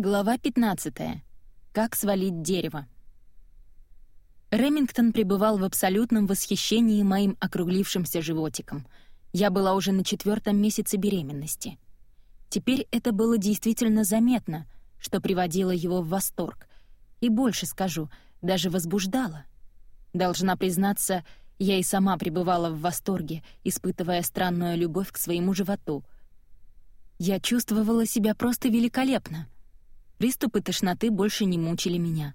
Глава 15. Как свалить дерево. Ремингтон пребывал в абсолютном восхищении моим округлившимся животиком. Я была уже на четвертом месяце беременности. Теперь это было действительно заметно, что приводило его в восторг. И больше скажу, даже возбуждало. Должна признаться, я и сама пребывала в восторге, испытывая странную любовь к своему животу. Я чувствовала себя просто великолепно — Приступы тошноты больше не мучили меня.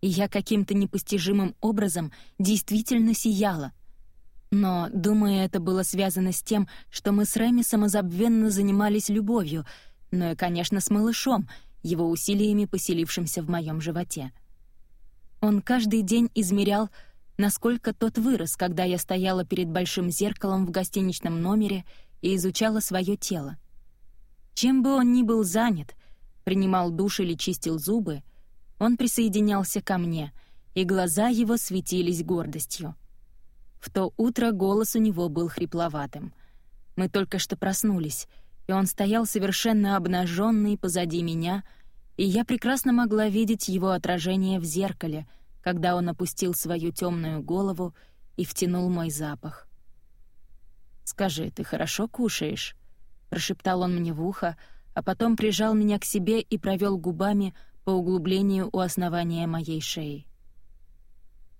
И я каким-то непостижимым образом действительно сияла. Но, думаю, это было связано с тем, что мы с Рэми самозабвенно занимались любовью, но и, конечно, с малышом, его усилиями поселившимся в моем животе. Он каждый день измерял, насколько тот вырос, когда я стояла перед большим зеркалом в гостиничном номере и изучала свое тело. Чем бы он ни был занят, принимал душ или чистил зубы, он присоединялся ко мне, и глаза его светились гордостью. В то утро голос у него был хрипловатым. Мы только что проснулись, и он стоял совершенно обнаженный позади меня, и я прекрасно могла видеть его отражение в зеркале, когда он опустил свою темную голову и втянул мой запах. «Скажи, ты хорошо кушаешь?» — прошептал он мне в ухо, а потом прижал меня к себе и провел губами по углублению у основания моей шеи.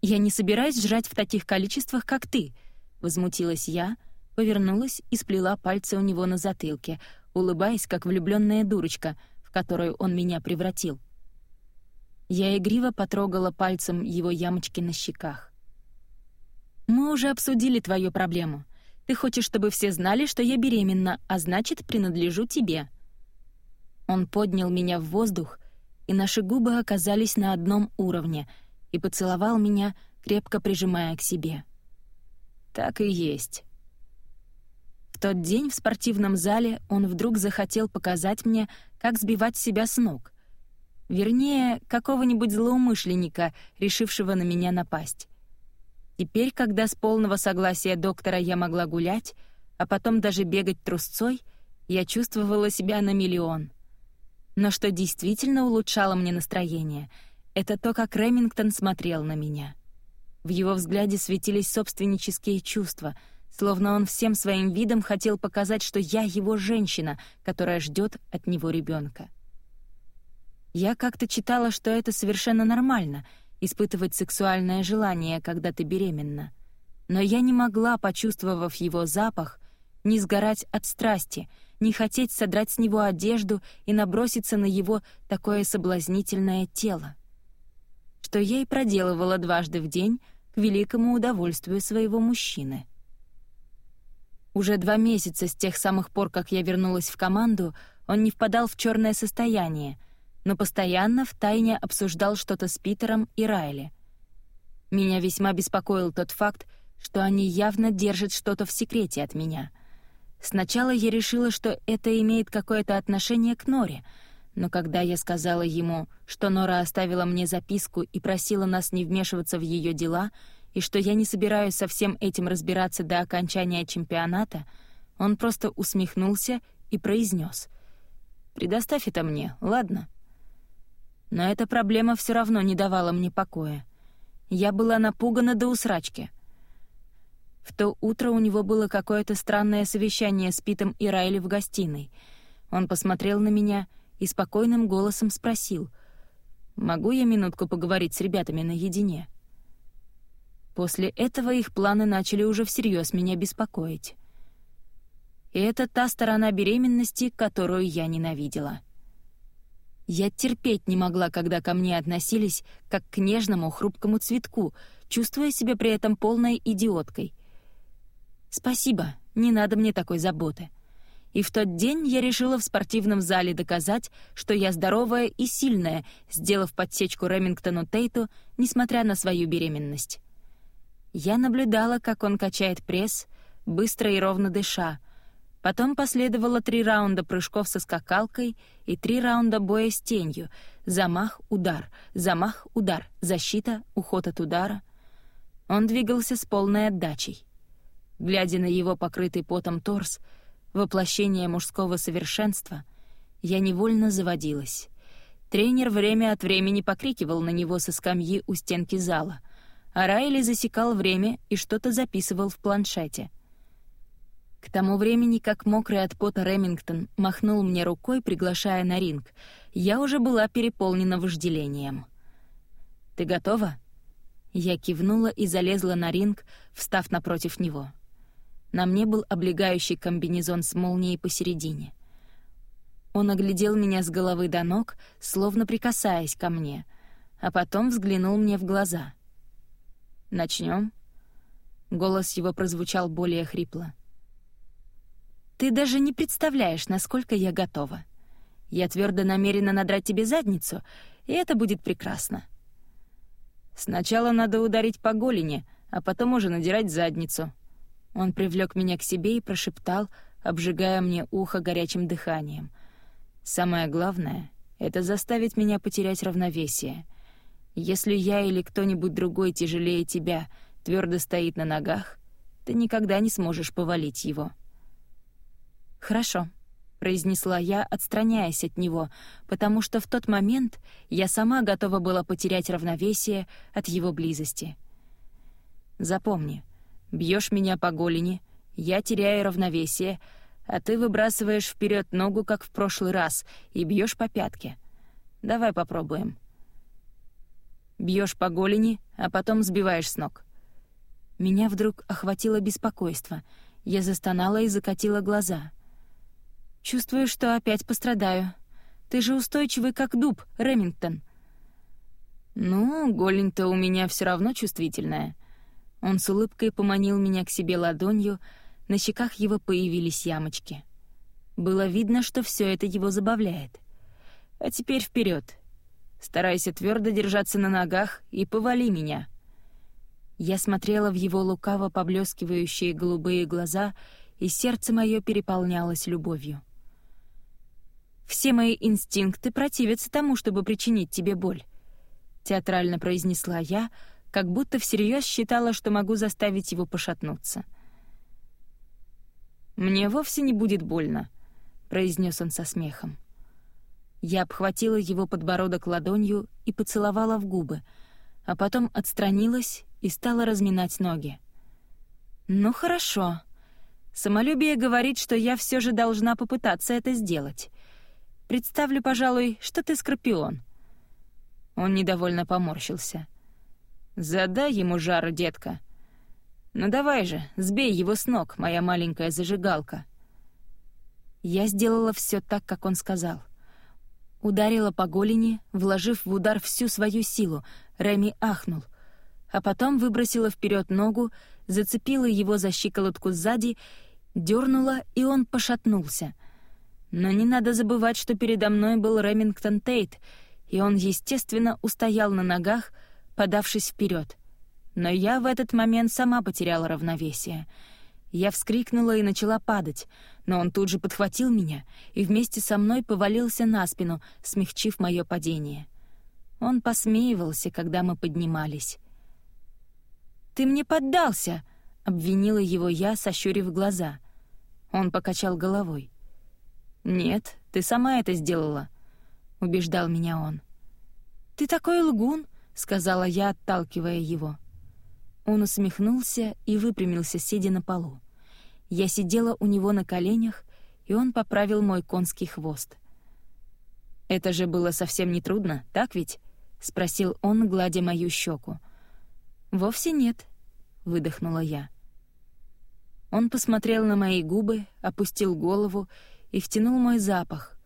«Я не собираюсь жрать в таких количествах, как ты», — возмутилась я, повернулась и сплела пальцы у него на затылке, улыбаясь, как влюбленная дурочка, в которую он меня превратил. Я игриво потрогала пальцем его ямочки на щеках. «Мы уже обсудили твою проблему. Ты хочешь, чтобы все знали, что я беременна, а значит, принадлежу тебе», он поднял меня в воздух, и наши губы оказались на одном уровне, и поцеловал меня, крепко прижимая к себе. Так и есть. В тот день в спортивном зале он вдруг захотел показать мне, как сбивать себя с ног. Вернее, какого-нибудь злоумышленника, решившего на меня напасть. Теперь, когда с полного согласия доктора я могла гулять, а потом даже бегать трусцой, я чувствовала себя на миллион — но что действительно улучшало мне настроение, это то, как Ремингтон смотрел на меня. В его взгляде светились собственнические чувства, словно он всем своим видом хотел показать, что я его женщина, которая ждет от него ребенка. Я как-то читала, что это совершенно нормально — испытывать сексуальное желание, когда ты беременна. Но я не могла, почувствовав его запах, не сгорать от страсти — не хотеть содрать с него одежду и наброситься на его такое соблазнительное тело. Что я и проделывала дважды в день к великому удовольствию своего мужчины. Уже два месяца с тех самых пор, как я вернулась в команду, он не впадал в черное состояние, но постоянно втайне обсуждал что-то с Питером и Райли. Меня весьма беспокоил тот факт, что они явно держат что-то в секрете от меня — Сначала я решила, что это имеет какое-то отношение к Норе, но когда я сказала ему, что Нора оставила мне записку и просила нас не вмешиваться в ее дела, и что я не собираюсь со всем этим разбираться до окончания чемпионата, он просто усмехнулся и произнес: «Предоставь это мне, ладно?» Но эта проблема все равно не давала мне покоя. Я была напугана до усрачки — в то утро у него было какое-то странное совещание с Питом и Райли в гостиной. Он посмотрел на меня и спокойным голосом спросил, «Могу я минутку поговорить с ребятами наедине?» После этого их планы начали уже всерьез меня беспокоить. И это та сторона беременности, которую я ненавидела. Я терпеть не могла, когда ко мне относились как к нежному, хрупкому цветку, чувствуя себя при этом полной идиоткой — «Спасибо, не надо мне такой заботы». И в тот день я решила в спортивном зале доказать, что я здоровая и сильная, сделав подсечку Ремингтону Тейту, несмотря на свою беременность. Я наблюдала, как он качает пресс, быстро и ровно дыша. Потом последовало три раунда прыжков со скакалкой и три раунда боя с тенью. Замах, удар, замах, удар, защита, уход от удара. Он двигался с полной отдачей. Глядя на его покрытый потом торс, воплощение мужского совершенства, я невольно заводилась. Тренер время от времени покрикивал на него со скамьи у стенки зала, а Райли засекал время и что-то записывал в планшете. К тому времени, как мокрый от пота Ремингтон махнул мне рукой, приглашая на ринг, я уже была переполнена вожделением. «Ты готова?» Я кивнула и залезла на ринг, встав напротив него. На мне был облегающий комбинезон с молнией посередине. Он оглядел меня с головы до ног, словно прикасаясь ко мне, а потом взглянул мне в глаза. «Начнем?» Голос его прозвучал более хрипло. «Ты даже не представляешь, насколько я готова. Я твердо намерена надрать тебе задницу, и это будет прекрасно». «Сначала надо ударить по голени, а потом уже надирать задницу». Он привлек меня к себе и прошептал, обжигая мне ухо горячим дыханием — Самое главное — это заставить меня потерять равновесие. Если я или кто-нибудь другой тяжелее тебя твердо стоит на ногах, ты никогда не сможешь повалить его. «Хорошо», — произнесла я, отстраняясь от него, потому что в тот момент я сама готова была потерять равновесие от его близости. «Запомни, бьешь меня по голени, я теряю равновесие, а ты выбрасываешь вперед ногу, как в прошлый раз, и бьешь по пятке. Давай попробуем. Бьешь по голени, а потом сбиваешь с ног. Меня вдруг охватило беспокойство. Я застонала и закатила глаза. «Чувствую, что опять пострадаю. Ты же устойчивый, как дуб, Ремингтон». «Ну, голень-то у меня все равно чувствительная». Он с улыбкой поманил меня к себе ладонью, на щеках его появились ямочки. Было видно, что все это его забавляет. А теперь вперед. Старайся твердо держаться на ногах и повали меня. Я смотрела в его лукаво поблескивающие голубые глаза, и сердце мое переполнялось любовью. «Все мои инстинкты противятся тому, чтобы причинить тебе боль», — театрально произнесла я, как будто всерьез считала, что могу заставить его пошатнуться — «Мне вовсе не будет больно», — произнес он со смехом. Я обхватила его подбородок ладонью и поцеловала в губы, а потом отстранилась и стала разминать ноги. «Ну хорошо. Самолюбие говорит, что я все же должна попытаться это сделать. Представлю, пожалуй, что ты скорпион». Он недовольно поморщился. «Задай ему жару, детка. «Ну давай же, сбей его с ног, моя маленькая зажигалка». Я сделала все так, как он сказал. Ударила по голени, вложив в удар всю свою силу. Реми ахнул. А потом выбросила вперед ногу, зацепила его за щиколотку сзади, дернула, и он пошатнулся. Но не надо забывать, что передо мной был Ремингтон Тейт, и он, естественно, устоял на ногах, подавшись вперед. Но я в этот момент сама потеряла равновесие. Я вскрикнула и начала падать, но он тут же подхватил меня и вместе со мной повалился на спину, смягчив мое падение. Он посмеивался, когда мы поднимались. «Ты мне поддался!» — обвинила его я, сощурив глаза. Он покачал головой. «Нет, ты сама это сделала», — убеждал меня он. «Ты такой лгун», — сказала я, отталкивая его. Он усмехнулся и выпрямился, сидя на полу. Я сидела у него на коленях, и он поправил мой конский хвост. «Это же было совсем не трудно, так ведь?» — спросил он, гладя мою щеку. «Вовсе нет», — выдохнула я. Он посмотрел на мои губы, опустил голову и втянул мой запах.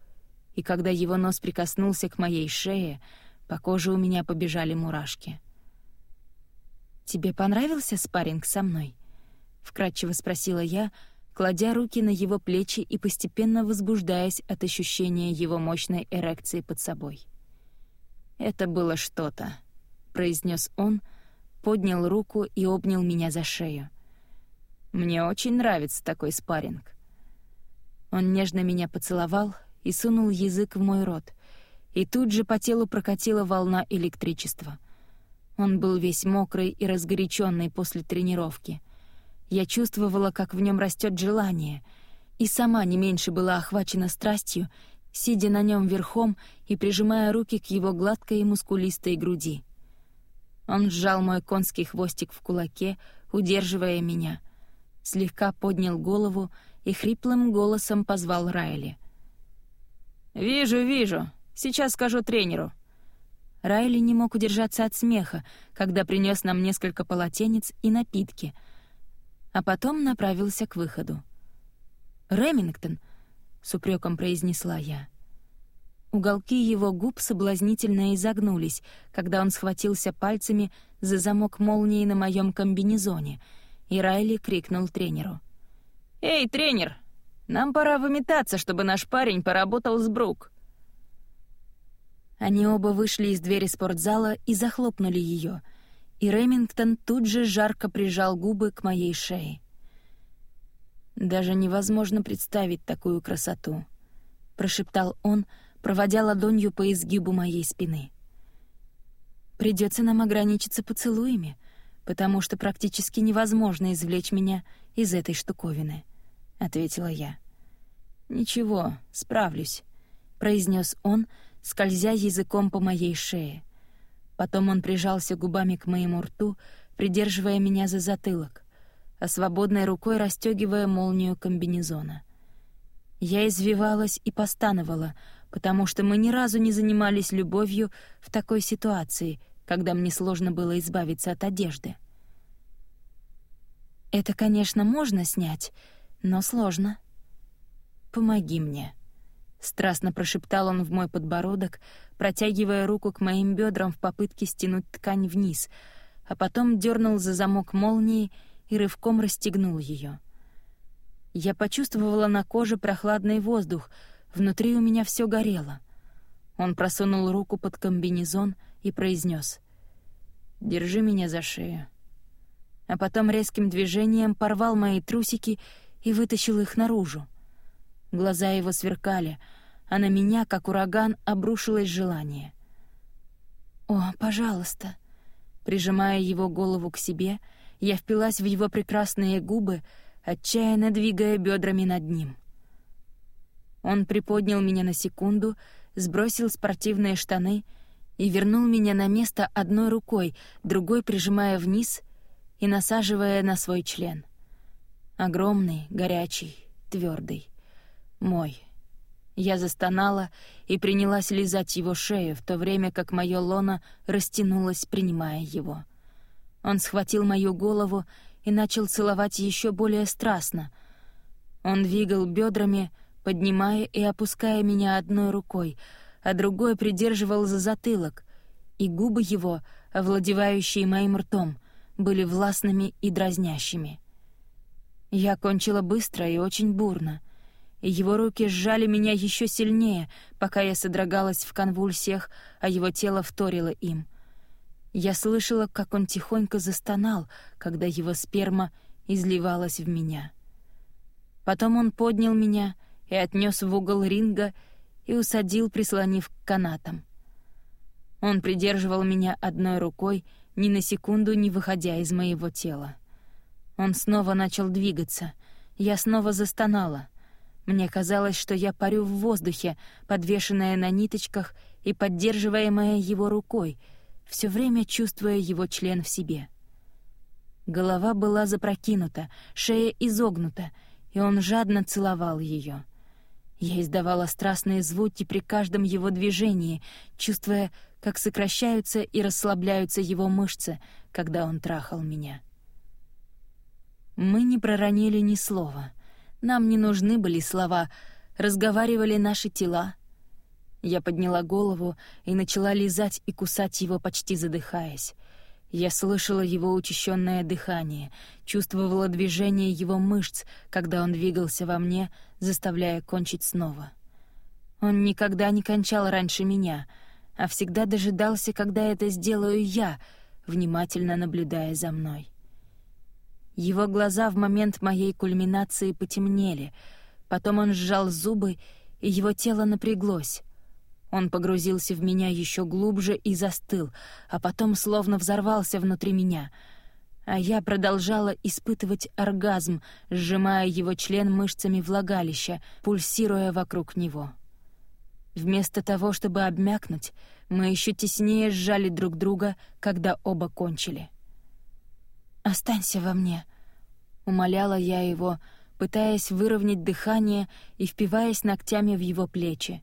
И когда его нос прикоснулся к моей шее, по коже у меня побежали мурашки. «Тебе понравился спарринг со мной?» — вкратчиво спросила я, кладя руки на его плечи и постепенно возбуждаясь от ощущения его мощной эрекции под собой. «Это было что-то», — произнес он, поднял руку и обнял меня за шею. «Мне очень нравится такой спарринг». Он нежно меня поцеловал и сунул язык в мой рот, и тут же по телу прокатила волна электричества. Он был весь мокрый и разгоряченный после тренировки. Я чувствовала, как в нем растет желание, и сама не меньше была охвачена страстью, сидя на нем верхом и прижимая руки к его гладкой и мускулистой груди. Он сжал мой конский хвостик в кулаке, удерживая меня, слегка поднял голову и хриплым голосом позвал Райли. «Вижу, вижу. Сейчас скажу тренеру». Райли не мог удержаться от смеха, когда принес нам несколько полотенец и напитки, а потом направился к выходу. «Ремингтон», — с упреком произнесла я. Уголки его губ соблазнительно изогнулись, когда он схватился пальцами за замок молнии на моем комбинезоне, и Райли крикнул тренеру. «Эй, тренер, нам пора выметаться, чтобы наш парень поработал с Брук». Они оба вышли из двери спортзала и захлопнули ее, и Ремингтон тут же жарко прижал губы к моей шее. «Даже невозможно представить такую красоту», — прошептал он, проводя ладонью по изгибу моей спины. Придется нам ограничиться поцелуями, потому что практически невозможно извлечь меня из этой штуковины», — ответила я. «Ничего, справлюсь», — произнес он, скользя языком по моей шее. Потом он прижался губами к моему рту, придерживая меня за затылок а свободной рукой расстегивая молнию комбинезона. Я извивалась и постановала, потому что мы ни разу не занимались любовью в такой ситуации, когда мне сложно было избавиться от одежды. Это, конечно, можно снять, но сложно. «Помоги мне», — страстно прошептал он в мой подбородок, протягивая руку к моим бедрам в попытке стянуть ткань вниз, а потом дернул за замок молнии и рывком расстегнул ее. Я почувствовала на коже прохладный воздух, внутри у меня все горело. Он просунул руку под комбинезон и произнес: «Держи меня за шею». А потом резким движением порвал мои трусики и вытащил их наружу. Глаза его сверкали, а на меня, как ураган, обрушилось желание. «О, пожалуйста!» Прижимая его голову к себе — я впилась в его прекрасные губы, отчаянно двигая бедрами над ним. Он приподнял меня на секунду, сбросил спортивные штаны и вернул меня на место одной рукой, другой прижимая вниз и насаживая на свой член. Огромный, горячий, твердый, мой. Я застонала и принялась лизать его шею, в то время как мое лоно растянулось, принимая его. Он схватил мою голову и начал целовать еще более страстно. Он двигал бедрами, поднимая и опуская меня одной рукой, а другой придерживал за затылок, и губы его, овладевающие моим ртом, были властными и дразнящими. Я кончила быстро и очень бурно, его руки сжали меня еще сильнее, пока я содрогалась в конвульсиях, а его тело вторило им — я слышала, как он тихонько застонал, когда его сперма изливалась в меня. Потом он поднял меня и отнес в угол ринга и усадил, прислонив к канатам. Он придерживал меня одной рукой, ни на секунду не выходя из моего тела. Он снова начал двигаться. Я снова застонала. Мне казалось, что я парю в воздухе, подвешенная на ниточках и поддерживаемая его рукой — все время чувствуя его член в себе. Голова была запрокинута, шея изогнута, и он жадно целовал ее. Я издавала страстные звуки при каждом его движении, чувствуя, как сокращаются и расслабляются его мышцы, когда он трахал меня. Мы не проронили ни слова. Нам не нужны были слова, разговаривали наши тела — я подняла голову и начала лизать и кусать его, почти задыхаясь. Я слышала его учащенное дыхание, чувствовала движение его мышц, когда он двигался во мне, заставляя кончить снова. Он никогда не кончал раньше меня, а всегда дожидался, когда это сделаю я, внимательно наблюдая за мной. Его глаза в момент моей кульминации потемнели, потом он сжал зубы, и его тело напряглось. Он погрузился в меня еще глубже и застыл, а потом словно взорвался внутри меня. А я продолжала испытывать оргазм, сжимая его член мышцами влагалища, пульсируя вокруг него. Вместо того, чтобы обмякнуть, мы еще теснее сжали друг друга, когда оба кончили. «Останься во мне», — умоляла я его, пытаясь выровнять дыхание и впиваясь ногтями в его плечи.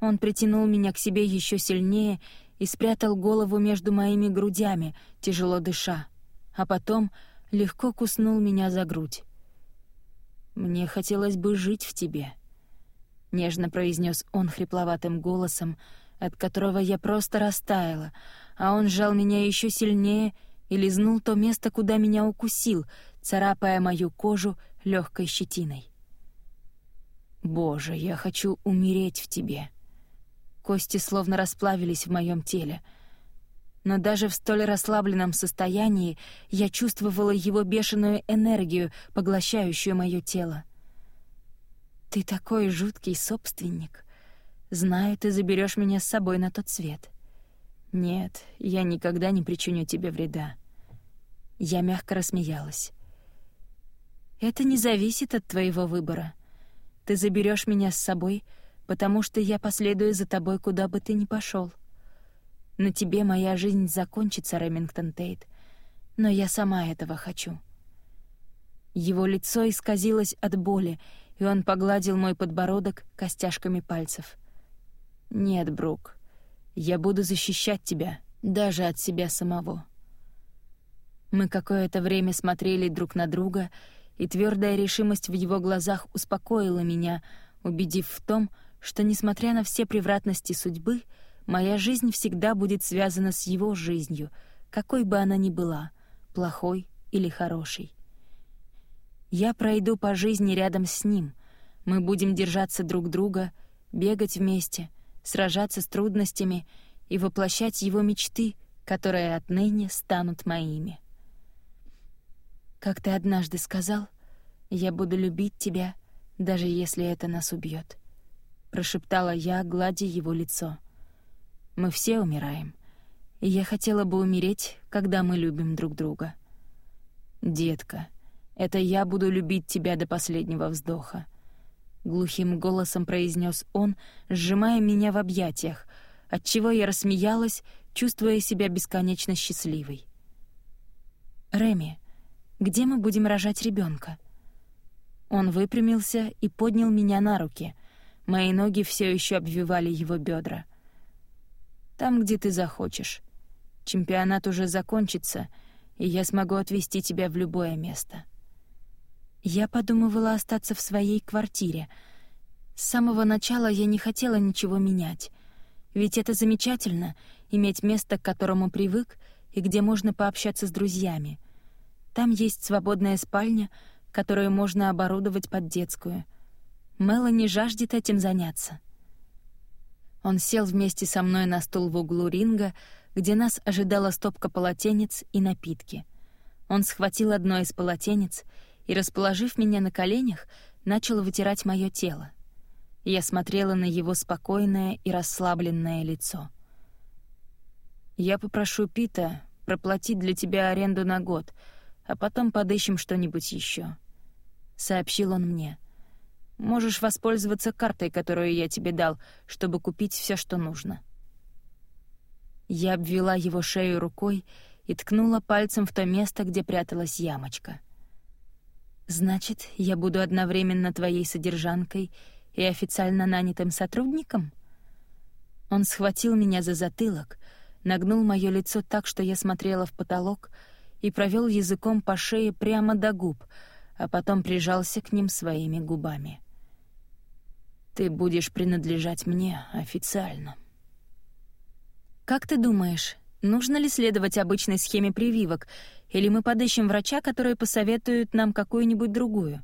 Он притянул меня к себе еще сильнее и спрятал голову между моими грудями, тяжело дыша, а потом легко куснул меня за грудь. «Мне хотелось бы жить в тебе», — нежно произнес он хрипловатым голосом, от которого я просто растаяла, а он сжал меня еще сильнее и лизнул то место, куда меня укусил, царапая мою кожу легкой щетиной. «Боже, я хочу умереть в тебе», Кости словно расплавились в моем теле. Но даже в столь расслабленном состоянии я чувствовала его бешеную энергию, поглощающую мое тело. «Ты такой жуткий собственник. Знаю, ты заберешь меня с собой на тот свет. Нет, я никогда не причиню тебе вреда». Я мягко рассмеялась. «Это не зависит от твоего выбора. Ты заберешь меня с собой — потому что я последую за тобой, куда бы ты ни пошел. На тебе моя жизнь закончится, Ремингтон Тейт, но я сама этого хочу». Его лицо исказилось от боли, и он погладил мой подбородок костяшками пальцев. «Нет, Брук, я буду защищать тебя, даже от себя самого». Мы какое-то время смотрели друг на друга, и твердая решимость в его глазах успокоила меня, убедив в том, что, несмотря на все превратности судьбы, моя жизнь всегда будет связана с его жизнью, какой бы она ни была, плохой или хорошей. Я пройду по жизни рядом с ним, мы будем держаться друг друга, бегать вместе, сражаться с трудностями и воплощать его мечты, которые отныне станут моими. Как ты однажды сказал, я буду любить тебя, даже если это нас убьет. — прошептала я, гладя его лицо. «Мы все умираем, и я хотела бы умереть, когда мы любим друг друга». «Детка, это я буду любить тебя до последнего вздоха», — глухим голосом произнес он, сжимая меня в объятиях, отчего я рассмеялась, чувствуя себя бесконечно счастливой. «Реми, где мы будем рожать ребенка? Он выпрямился и поднял меня на руки — Мои ноги все еще обвивали его бедра. «Там, где ты захочешь. Чемпионат уже закончится, и я смогу отвезти тебя в любое место». Я подумывала остаться в своей квартире. С самого начала я не хотела ничего менять. Ведь это замечательно — иметь место, к которому привык, и где можно пообщаться с друзьями. Там есть свободная спальня, которую можно оборудовать под детскую — Мелани жаждет этим заняться. Он сел вместе со мной на стул в углу ринга, где нас ожидала стопка полотенец и напитки. Он схватил одно из полотенец и, расположив меня на коленях, начал вытирать мое тело. Я смотрела на его спокойное и расслабленное лицо. «Я попрошу Пита проплатить для тебя аренду на год, а потом подыщем что-нибудь еще», — сообщил он мне. — Можешь воспользоваться картой, которую я тебе дал, чтобы купить все, что нужно». Я обвела его шею рукой и ткнула пальцем в то место, где пряталась ямочка. «Значит, я буду одновременно твоей содержанкой и официально нанятым сотрудником?» Он схватил меня за затылок, нагнул моё лицо так, что я смотрела в потолок, и провел языком по шее прямо до губ, а потом прижался к ним своими губами. Ты будешь принадлежать мне официально. Как ты думаешь, нужно ли следовать обычной схеме прививок, или мы подыщем врача, который посоветует нам какую-нибудь другую?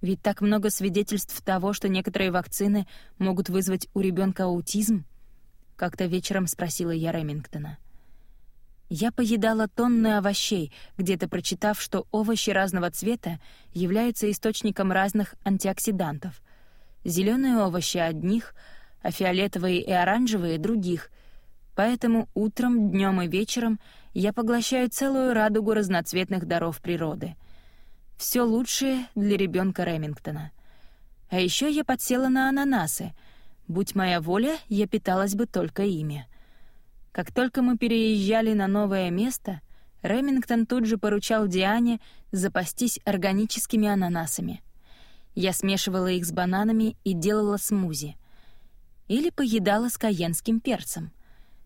Ведь так много свидетельств того, что некоторые вакцины могут вызвать у ребенка аутизм. Как-то вечером спросила я Ремингтона. Я поедала тонны овощей, где-то прочитав, что овощи разного цвета являются источником разных антиоксидантов — Зеленые овощи одних, а фиолетовые и оранжевые — других. Поэтому утром, днем и вечером я поглощаю целую радугу разноцветных даров природы. Все лучшее для ребенка Ремингтона. А еще я подсела на ананасы. Будь моя воля, я питалась бы только ими. Как только мы переезжали на новое место, Ремингтон тут же поручал Диане запастись органическими ананасами. Я смешивала их с бананами и делала смузи. Или поедала с каенским перцем.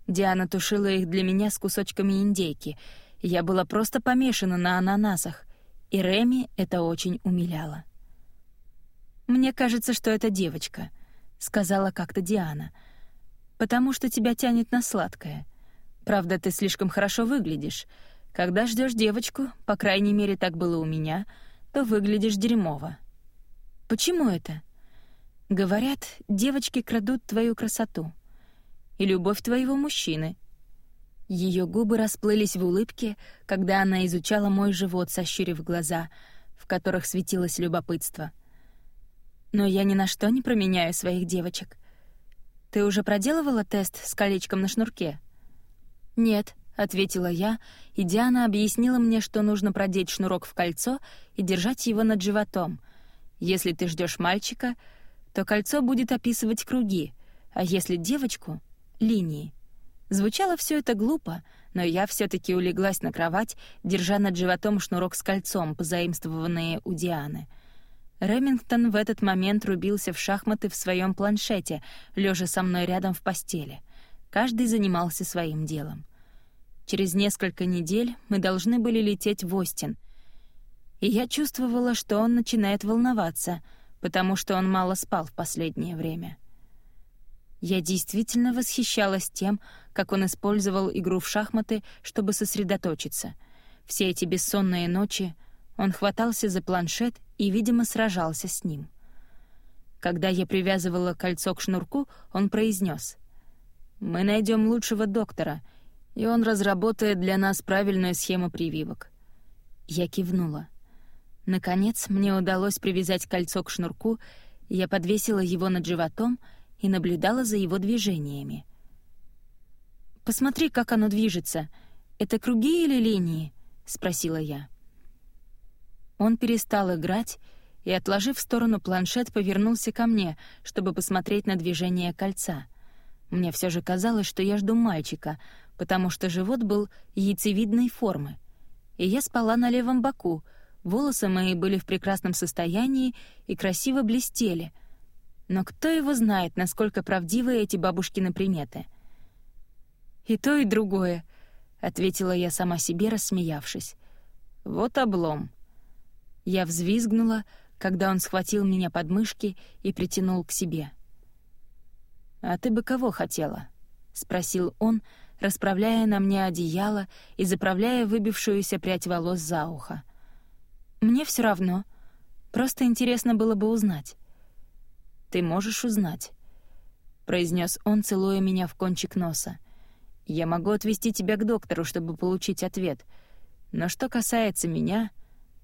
Диана тушила их для меня с кусочками индейки. Я была просто помешана на ананасах, и Реми это очень умиляло. «Мне кажется, что это девочка», — сказала как-то Диана. «Потому что тебя тянет на сладкое. Правда, ты слишком хорошо выглядишь. Когда ждешь девочку, по крайней мере, так было у меня, то выглядишь дерьмово». «Почему это?» «Говорят, девочки крадут твою красоту. И любовь твоего мужчины». Ее губы расплылись в улыбке, когда она изучала мой живот, сощурив глаза, в которых светилось любопытство — но я ни на что не променяю своих девочек. Ты уже проделывала тест с колечком на шнурке? Нет, ответила я, и Диана объяснила мне, что нужно продеть шнурок в кольцо и держать его над животом. Если ты ждешь мальчика, то кольцо будет описывать круги, а если девочку — линии. Звучало все это глупо, но я все таки улеглась на кровать, держа над животом шнурок с кольцом, позаимствованные у Дианы — Ремингтон в этот момент рубился в шахматы в своем планшете, лежа со мной рядом в постели. Каждый занимался своим делом. Через несколько недель мы должны были лететь в Остин. И я чувствовала, что он начинает волноваться, потому что он мало спал в последнее время. Я действительно восхищалась тем, как он использовал игру в шахматы, чтобы сосредоточиться. Все эти бессонные ночи он хватался за планшет и, видимо, сражался с ним. Когда я привязывала кольцо к шнурку, он произнес: «Мы найдем лучшего доктора, и он разработает для нас правильную схему прививок». Я кивнула. Наконец, мне удалось привязать кольцо к шнурку, я подвесила его над животом и наблюдала за его движениями. «Посмотри, как оно движется. Это круги или линии?» — спросила я. Он перестал играть и, отложив в сторону планшет, повернулся ко мне, чтобы посмотреть на движение кольца. Мне все же казалось, что я жду мальчика, потому что живот был яйцевидной формы. И я спала на левом боку, волосы мои были в прекрасном состоянии и красиво блестели. Но кто его знает, насколько правдивы эти бабушкины приметы? «И то, и другое», — ответила я сама себе, рассмеявшись. «Вот облом». Я взвизгнула, когда он схватил меня под мышки и притянул к себе. «А ты бы кого хотела?» — спросил он, расправляя на мне одеяло и заправляя выбившуюся прядь волос за ухо. «Мне все равно. Просто интересно было бы узнать». «Ты можешь узнать», — произнес он, целуя меня в кончик носа. «Я могу отвезти тебя к доктору, чтобы получить ответ. Но что касается меня...»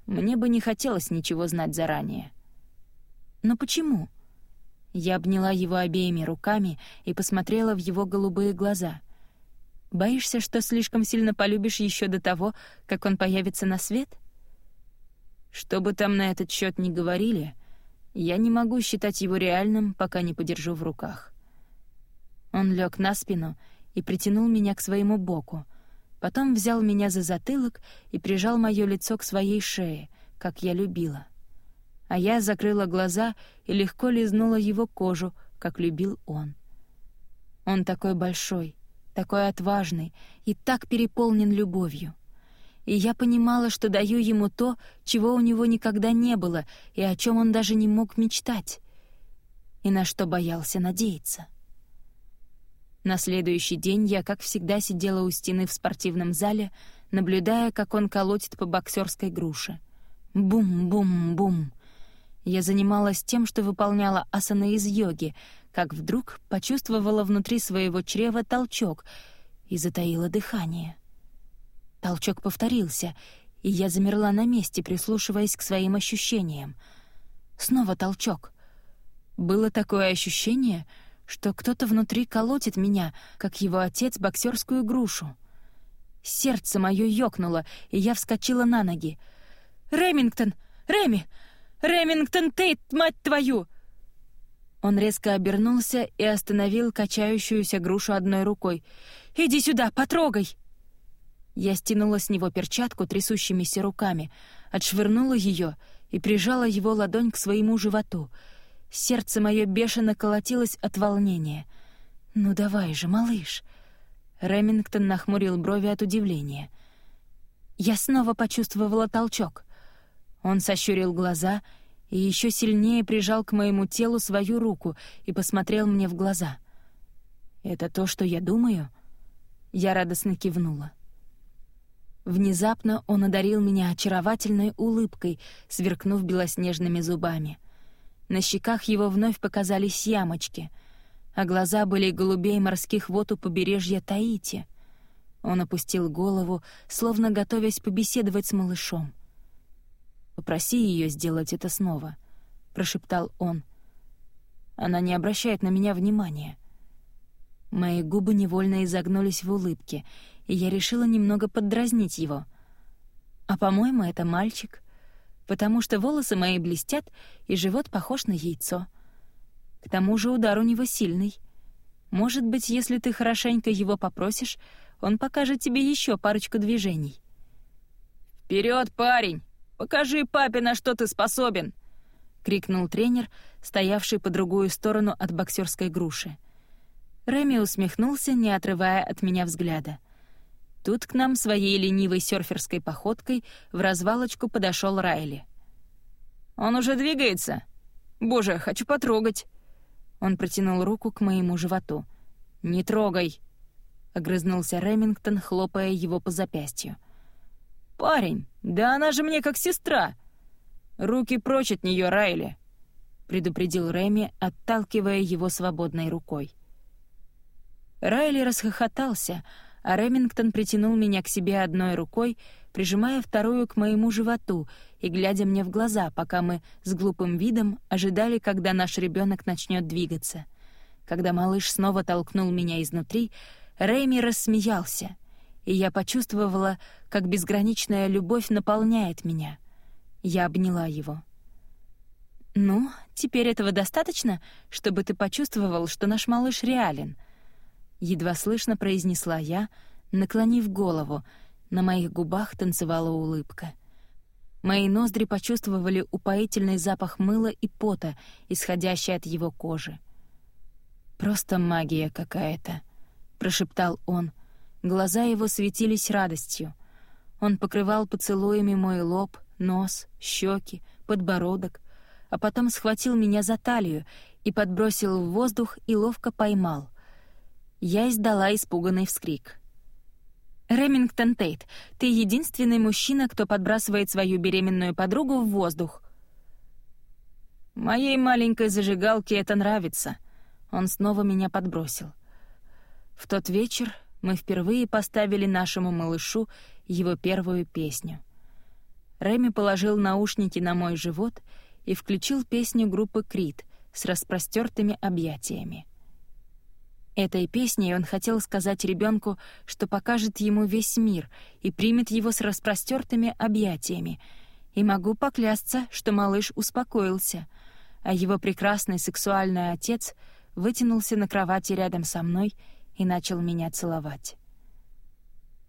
Мне бы не хотелось ничего знать заранее. Но почему? Я обняла его обеими руками и посмотрела в его голубые глаза. Боишься, что слишком сильно полюбишь еще до того, как он появится на свет? Что бы там на этот счет ни говорили, я не могу считать его реальным, пока не подержу в руках. Он лег на спину и притянул меня к своему боку, Потом взял меня за затылок и прижал моё лицо к своей шее, как я любила. А я закрыла глаза и легко лизнула его кожу, как любил он. Он такой большой, такой отважный и так переполнен любовью. И я понимала, что даю ему то, чего у него никогда не было и о чем он даже не мог мечтать, и на что боялся надеяться. На следующий день я, как всегда, сидела у стены в спортивном зале, наблюдая, как он колотит по боксерской груше. Бум-бум-бум. Я занималась тем, что выполняла асаны из йоги, как вдруг почувствовала внутри своего чрева толчок и затаила дыхание. Толчок повторился, и я замерла на месте, прислушиваясь к своим ощущениям. Снова толчок. Было такое ощущение — что кто-то внутри колотит меня, как его отец боксерскую грушу. Сердце мое ёкнуло, и я вскочила на ноги. «Ремингтон! Реми! Ремингтон Тейт, мать твою!» Он резко обернулся и остановил качающуюся грушу одной рукой. «Иди сюда, потрогай!» Я стянула с него перчатку трясущимися руками, отшвырнула ее и прижала его ладонь к своему животу. Сердце мое бешено колотилось от волнения. «Ну давай же, малыш!» Ремингтон нахмурил брови от удивления. Я снова почувствовала толчок. Он сощурил глаза и еще сильнее прижал к моему телу свою руку и посмотрел мне в глаза. «Это то, что я думаю?» Я радостно кивнула. Внезапно он одарил меня очаровательной улыбкой, сверкнув белоснежными зубами. На щеках его вновь показались ямочки, а глаза были голубей морских вод у побережья Таити. Он опустил голову, словно готовясь побеседовать с малышом. «Попроси ее сделать это снова», — прошептал он. «Она не обращает на меня внимания». Мои губы невольно изогнулись в улыбке, и я решила немного поддразнить его. «А, по-моему, это мальчик, потому что волосы мои блестят, и живот похож на яйцо. К тому же удар у него сильный. Может быть, если ты хорошенько его попросишь, он покажет тебе еще парочку движений». «Вперед, парень! Покажи папе, на что ты способен!» — крикнул тренер, стоявший по другую сторону от боксерской груши. Рэми усмехнулся, не отрывая от меня взгляда. Тут к нам своей ленивой серферской походкой в развалочку подошел Райли. «Он уже двигается? Боже, хочу потрогать!» Он протянул руку к моему животу. «Не трогай!» — огрызнулся Ремингтон, хлопая его по запястью. «Парень, да она же мне как сестра!» «Руки прочь от нее, Райли!» — предупредил Рэми, отталкивая его свободной рукой. Райли расхохотался, а Ремингтон притянул меня к себе одной рукой, прижимая вторую к моему животу и глядя мне в глаза, пока мы с глупым видом ожидали, когда наш ребенок начнет двигаться. Когда малыш снова толкнул меня изнутри, Рэми рассмеялся, и я почувствовала, как безграничная любовь наполняет меня. Я обняла его. «Ну, теперь этого достаточно, чтобы ты почувствовал, что наш малыш реален», — едва слышно произнесла я, наклонив голову, на моих губах танцевала улыбка. Мои ноздри почувствовали упоительный запах мыла и пота, исходящий от его кожи. «Просто магия какая-то», — прошептал он. Глаза его светились радостью. Он покрывал поцелуями мой лоб, нос, щеки, подбородок, а потом схватил меня за талию и подбросил в воздух и ловко поймал. Я издала испуганный вскрик. «Ремингтон Тейт, ты единственный мужчина, кто подбрасывает свою беременную подругу в воздух». «Моей маленькой зажигалке это нравится». Он снова меня подбросил. В тот вечер мы впервые поставили нашему малышу его первую песню. Рэми положил наушники на мой живот и включил песню группы «Крит» с распростертыми объятиями. Этой песней он хотел сказать ребенку, что покажет ему весь мир и примет его с распростертыми объятиями. И могу поклясться, что малыш успокоился, а его прекрасный сексуальный отец вытянулся на кровати рядом со мной и начал меня целовать.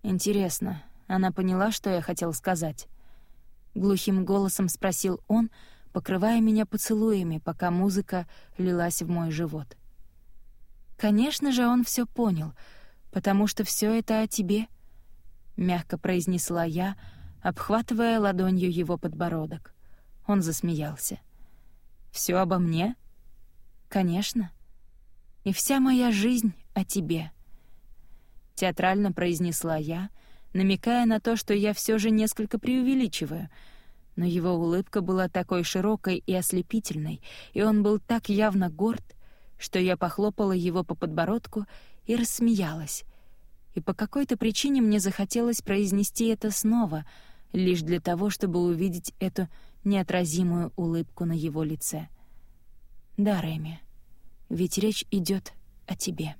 Интересно, она поняла, что я хотел сказать? Глухим голосом спросил он, покрывая меня поцелуями, пока музыка лилась в мой живот. Конечно же, он все понял, потому что все это о тебе, мягко произнесла я, обхватывая ладонью его подбородок. Он засмеялся. Все обо мне? Конечно. И вся моя жизнь о тебе. Театрально произнесла я, намекая на то, что я все же несколько преувеличиваю. Но его улыбка была такой широкой и ослепительной, и он был так явно горд — что я похлопала его по подбородку и рассмеялась. И по какой-то причине мне захотелось произнести это снова, лишь для того, чтобы увидеть эту неотразимую улыбку на его лице. «Да, Рэми, ведь речь идет о тебе».